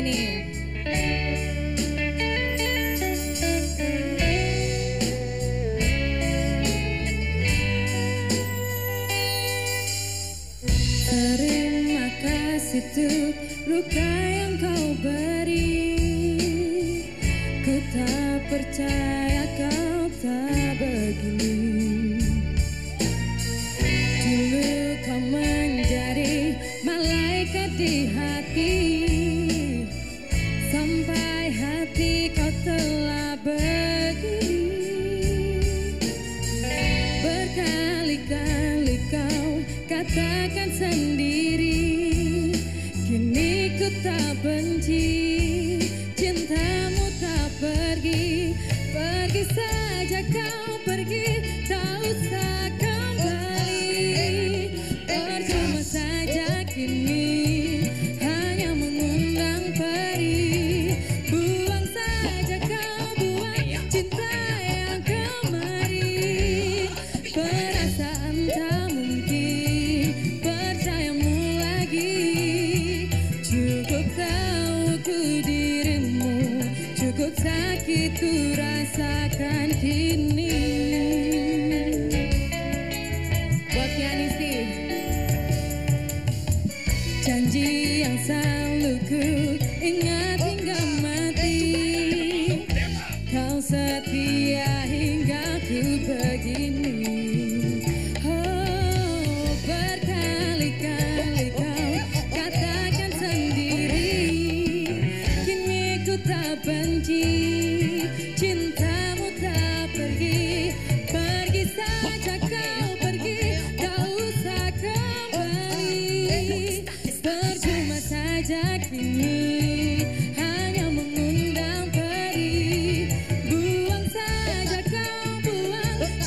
nih. Terima kasih tuh luka yang kau beri ku tak benci Cintamu tak pergi. Pergi saja kau pergi ku rasakan kini Buat pianisti Janji yang selalu ku ingat hingga mati. Kau setia hingga ku begini. Oh berkali-kali kau katakan sendiri. Kini ku tak benci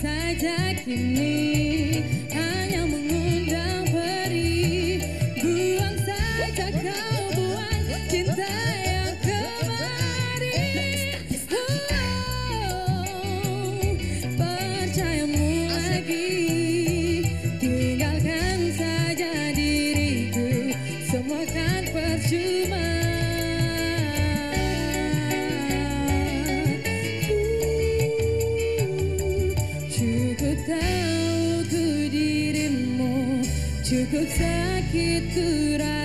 saja kini, hanya mengundang peri. Buang saja kau buang cinta yang kemarin. Oh, percayamu lagi, tinggalkan saja diriku, semua kan percuma. Cukup sakit ku rasakan